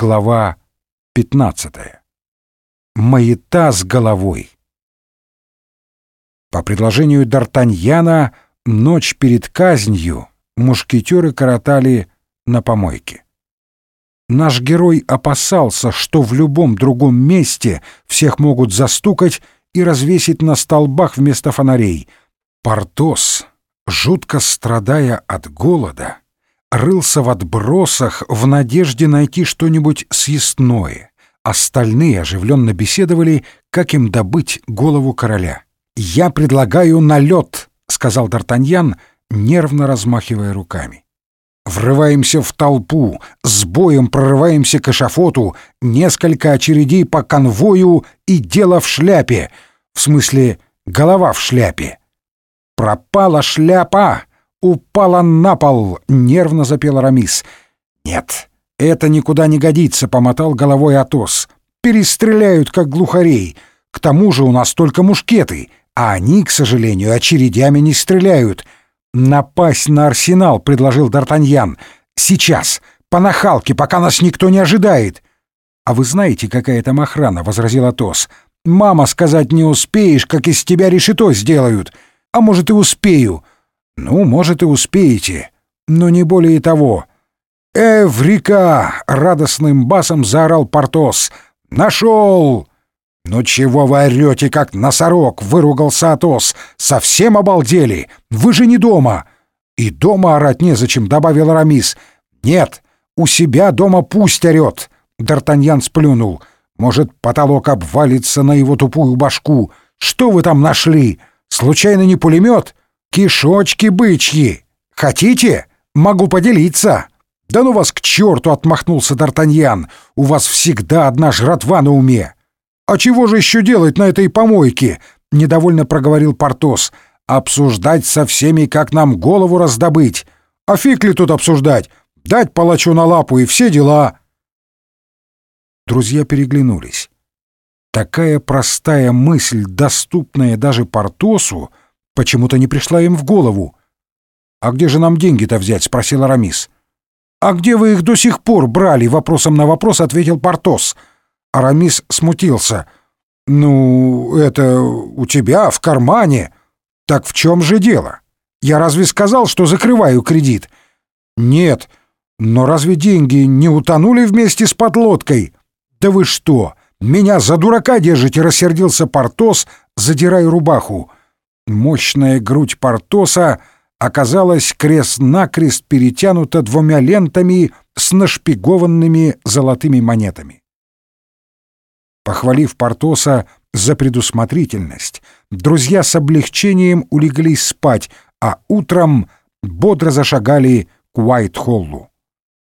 Глава 15. Маята с головой. По предложению Д'Артаньяна, ночь перед казнью мушкетеры коротали на помойке. Наш герой опасался, что в любом другом месте всех могут застукать и развесить на столбах вместо фонарей. Портос, жутко страдая от голода, рылся в отбросах в надежде найти что-нибудь съестное. Остальные оживленно беседовали, как им добыть голову короля. «Я предлагаю налет», — сказал Д'Артаньян, нервно размахивая руками. Врываемся в толпу, с боем прорываемся к эшафоту, несколько очередей по конвою и дело в шляпе. В смысле, голова в шляпе. «Пропала шляпа!» Упала на пол!» — нервно запел Арамис. «Нет, это никуда не годится», — помотал головой Атос. «Перестреляют, как глухарей. К тому же у нас только мушкеты, а они, к сожалению, очередями не стреляют». «Напасть на арсенал», — предложил Д'Артаньян. «Сейчас, по нахалке, пока нас никто не ожидает». «А вы знаете, какая там охрана?» — возразил Атос. «Мама сказать не успеешь, как из тебя решето сделают. А может, и успею. Ну, может, и успеете, но не более того. «Эврика!» — радостным басом заорал Портос. «Нашел!» «Ну чего вы орете, как носорог?» — выругался Атос. «Совсем обалдели? Вы же не дома!» «И дома орать незачем», — добавил Арамис. «Нет, у себя дома пусть орет!» Д'Артаньян сплюнул. «Может, потолок обвалится на его тупую башку? Что вы там нашли? Случайно не пулемет?» «Кишочки бычьи! Хотите? Могу поделиться!» «Да ну вас к черту!» — отмахнулся Д'Артаньян. «У вас всегда одна жратва на уме!» «А чего же еще делать на этой помойке?» — недовольно проговорил Портос. «Обсуждать со всеми, как нам голову раздобыть! А фиг ли тут обсуждать? Дать палачу на лапу и все дела!» Друзья переглянулись. Такая простая мысль, доступная даже Портосу, почему-то не пришла им в голову. «А где же нам деньги-то взять?» — спросил Арамис. «А где вы их до сих пор брали?» — вопросом на вопрос ответил Портос. Арамис смутился. «Ну, это у тебя в кармане». «Так в чем же дело? Я разве сказал, что закрываю кредит?» «Нет, но разве деньги не утонули вместе с подлодкой?» «Да вы что, меня за дурака держите?» — рассердился Портос, задирая рубаху. Мощная грудь Портоса оказалась крест-накрест перетянута двумя лентами с нашпигованными золотыми монетами. Похвалив Портоса за предусмотрительность, друзья с облегчением улеглись спать, а утром бодро зашагали к Уайт-Холлу.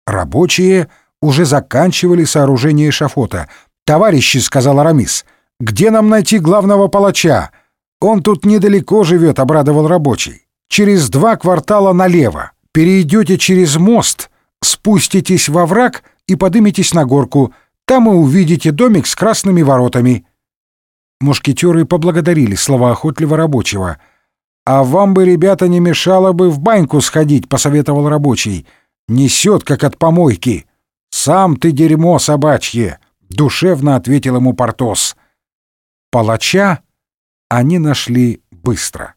Рабочие уже заканчивали сооружение шафота. «Товарищи», — сказал Арамис, — «где нам найти главного палача?» «Он тут недалеко живет», — обрадовал рабочий. «Через два квартала налево. Перейдете через мост, спуститесь во враг и подыметесь на горку. Там и увидите домик с красными воротами». Мушкетеры поблагодарили слова охотливо рабочего. «А вам бы, ребята, не мешало бы в баньку сходить», — посоветовал рабочий. «Несет, как от помойки». «Сам ты дерьмо собачье», — душевно ответил ему Портос. Палача они нашли быстро.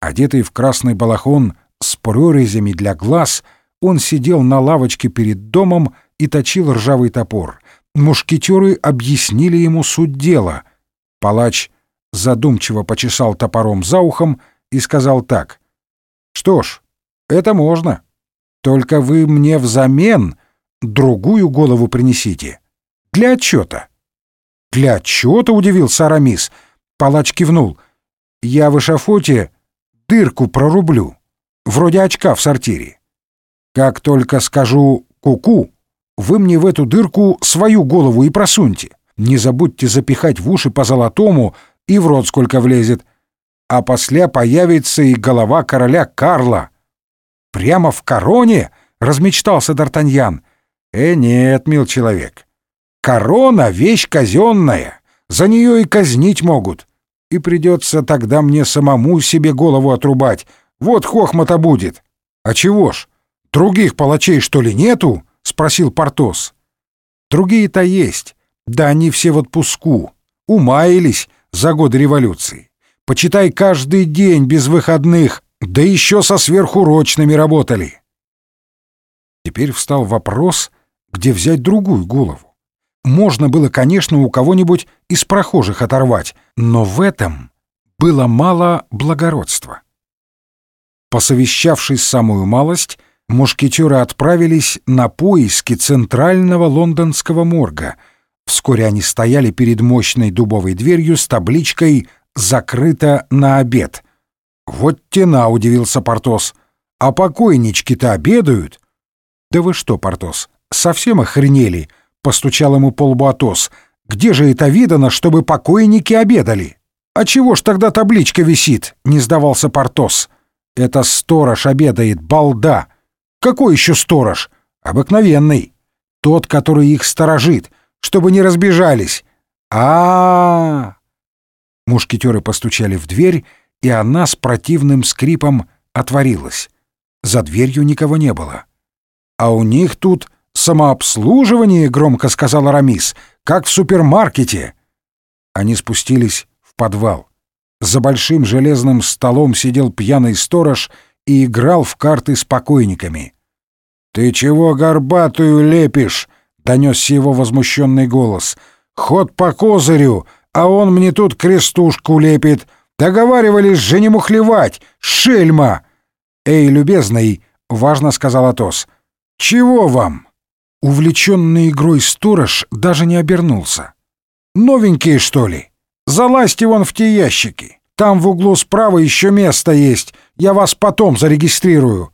Одетый в красный балахон с прорезями для глаз, он сидел на лавочке перед домом и точил ржавый топор. Мушкетеры объяснили ему суть дела. Палач задумчиво почесал топором за ухом и сказал так. «Что ж, это можно. Только вы мне взамен другую голову принесите. Для отчета». «Для отчета?» — удивился Арамис — Палач кивнул. «Я в эшафоте дырку прорублю, вроде очка в сортире. Как только скажу «ку-ку», вы мне в эту дырку свою голову и просуньте. Не забудьте запихать в уши по золотому и в рот сколько влезет. А после появится и голова короля Карла. Прямо в короне?» — размечтался Д'Артаньян. «Э, нет, мил человек. Корона — вещь казенная. За нее и казнить могут. И придется тогда мне самому себе голову отрубать. Вот хохма-то будет. А чего ж, других палачей что ли нету? Спросил Портос. Другие-то есть, да они все в отпуску, умаялись за годы революции. Почитай, каждый день без выходных, да еще со сверхурочными работали. Теперь встал вопрос, где взять другую голову. Можно было, конечно, у кого-нибудь из прохожих оторвать, но в этом было мало благородства. Посовещавшись самую малость, мушкетеры отправились на поиски центрального лондонского морга. Вскоре они стояли перед мощной дубовой дверью с табличкой «Закрыто на обед». «Вот тена», — удивился Портос. «А покойнички-то обедают?» «Да вы что, Портос, совсем охренели?» — постучал ему полбу Атос. «Где же это видано, чтобы покойники обедали?» «А чего ж тогда табличка висит?» — не сдавался Портос. «Это сторож обедает, балда!» Какой еще сторож? Обыкновенный. Тот, который их сторожит, чтобы не разбежались. А, -а, -а, Мушкетеры постучали в дверь, и она с противным скрипом отворилась. За дверью никого не было. А у них тут самообслуживание, громко сказал Арамис, как в супермаркете. Они спустились в подвал. За большим железным столом сидел пьяный сторож и играл в карты с покойниками. «Ты чего горбатую лепишь?» — донесся его возмущенный голос. «Ход по козырю, а он мне тут крестушку лепит. Договаривались же не мухлевать, шельма!» «Эй, любезный!» — важно сказал Атос. «Чего вам?» Увлеченный игрой сторож даже не обернулся. «Новенькие, что ли? Залазьте вон в те ящики. Там в углу справа еще место есть. Я вас потом зарегистрирую».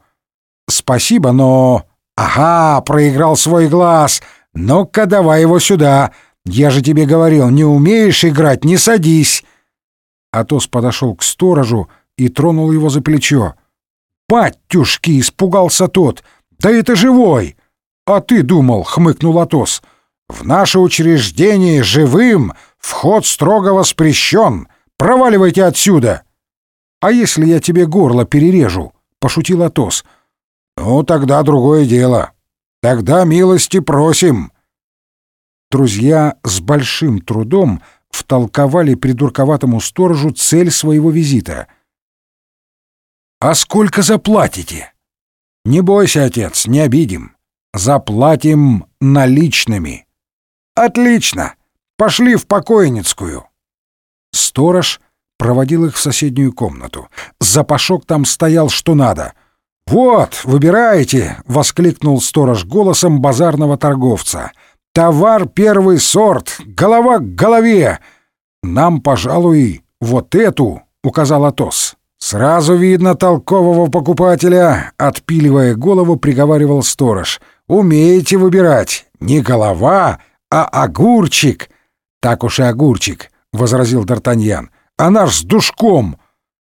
«Спасибо, но...» «Ага, проиграл свой глаз. Ну-ка, давай его сюда. Я же тебе говорил, не умеешь играть, не садись». Атос подошел к сторожу и тронул его за плечо. «Батюшки!» — испугался тот. «Да это живой!» «А ты думал», — хмыкнул Атос. «В наше учреждение живым вход строго воспрещен. Проваливайте отсюда!» «А если я тебе горло перережу?» — пошутил Атос. «Ну, тогда другое дело. Тогда милости просим». Друзья с большим трудом втолковали придурковатому сторожу цель своего визита. «А сколько заплатите?» «Не бойся, отец, не обидим. Заплатим наличными». «Отлично! Пошли в покойницкую». Сторож проводил их в соседнюю комнату. Запашок там стоял что надо — «Вот, выбирайте!» — воскликнул сторож голосом базарного торговца. «Товар первый сорт, голова к голове!» «Нам, пожалуй, вот эту!» — указал Атос. «Сразу видно толкового покупателя!» — отпиливая голову, приговаривал сторож. «Умеете выбирать! Не голова, а огурчик!» «Так уж и огурчик!» — возразил Д'Артаньян. «А наш с душком!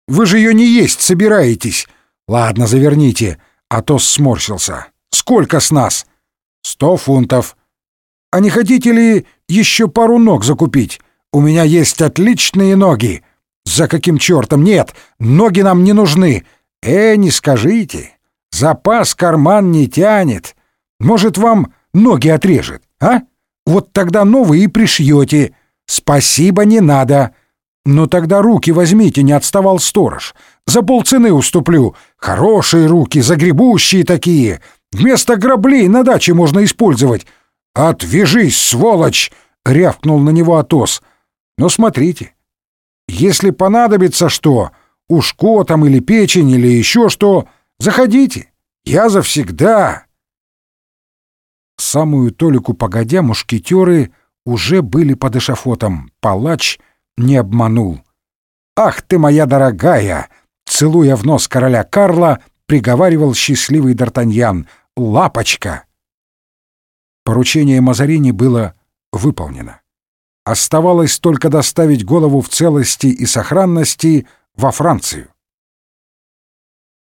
Вы же ее не есть собираетесь!» «Ладно, заверните, а то сморщился. Сколько с нас?» «Сто фунтов». «А не хотите ли еще пару ног закупить? У меня есть отличные ноги». «За каким чертом? Нет, ноги нам не нужны». «Э, не скажите. Запас карман не тянет. Может, вам ноги отрежет, а? Вот тогда новые и пришьете. Спасибо, не надо». «Ну тогда руки возьмите», — не отставал сторож. «За полцены уступлю. Хорошие руки, загребущие такие. Вместо граблей на даче можно использовать». «Отвяжись, сволочь!» — рявкнул на него Атос. «Но смотрите, если понадобится что, ушко там или печень или еще что, заходите. Я завсегда». Самую толику погодя мушкетеры уже были под эшафотом. Палач — не обманул. «Ах ты моя дорогая!» Целуя в нос короля Карла, приговаривал счастливый Д'Артаньян. «Лапочка!» Поручение Мазарини было выполнено. Оставалось только доставить голову в целости и сохранности во Францию.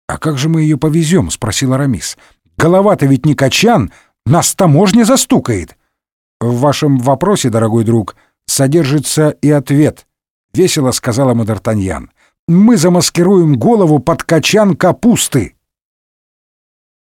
«А как же мы ее повезем?» — спросил Арамис. «Голова-то ведь не качан, нас таможня застукает». «В вашем вопросе, дорогой друг, содержится и ответ», — весело сказала ему Д'Артаньян. «Мы замаскируем голову под качан капусты».